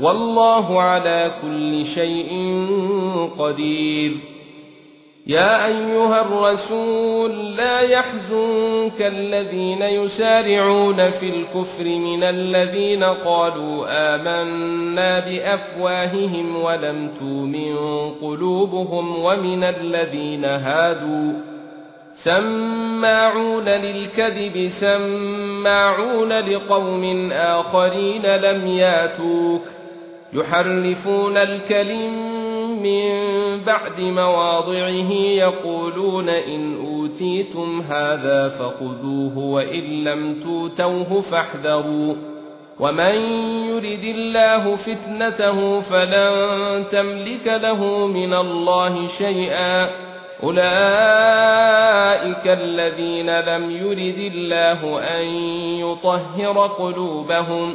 والله على كل شيء قدير. يا أيها الرسول لا يحزنك الذين يسارعون في الكفر من الذين قالوا آمنا بأفواههم ولم تؤمن قلوبهم ومن الذين هادوا. سماعون للكذب سماعون لقوم آخرين لم ياتوك. يحرفون الكلم من بعد مواضعه يقولون إن أوتيتم هذا فخذوه وإن لم توتوه فاحذروا. ومن يرد الله فتنته فلن تملك له من الله شيئا. أولئك الذين لم يرد الله أن يطهر قلوبهم.